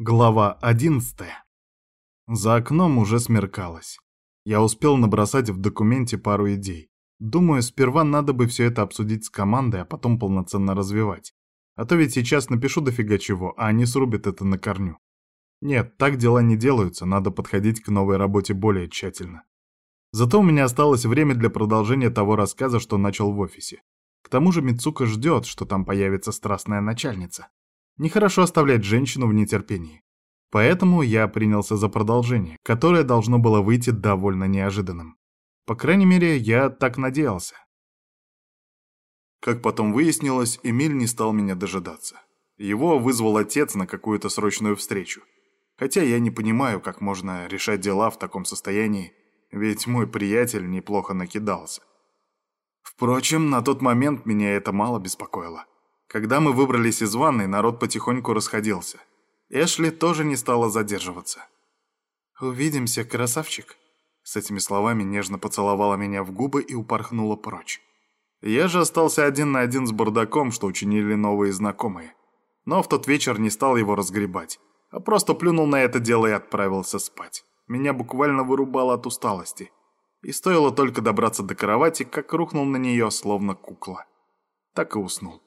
Глава 11. За окном уже смеркалось. Я успел набросать в документе пару идей. Думаю, сперва надо бы все это обсудить с командой, а потом полноценно развивать. А то ведь сейчас напишу дофига чего, а они срубят это на корню. Нет, так дела не делаются, надо подходить к новой работе более тщательно. Зато у меня осталось время для продолжения того рассказа, что начал в офисе. К тому же Мицука ждет, что там появится страстная начальница. Нехорошо оставлять женщину в нетерпении. Поэтому я принялся за продолжение, которое должно было выйти довольно неожиданным. По крайней мере, я так надеялся. Как потом выяснилось, Эмиль не стал меня дожидаться. Его вызвал отец на какую-то срочную встречу. Хотя я не понимаю, как можно решать дела в таком состоянии, ведь мой приятель неплохо накидался. Впрочем, на тот момент меня это мало беспокоило. Когда мы выбрались из ванной, народ потихоньку расходился. Эшли тоже не стала задерживаться. «Увидимся, красавчик!» С этими словами нежно поцеловала меня в губы и упорхнула прочь. Я же остался один на один с бардаком, что учинили новые знакомые. Но в тот вечер не стал его разгребать, а просто плюнул на это дело и отправился спать. Меня буквально вырубало от усталости. И стоило только добраться до кровати, как рухнул на нее, словно кукла. Так и уснул.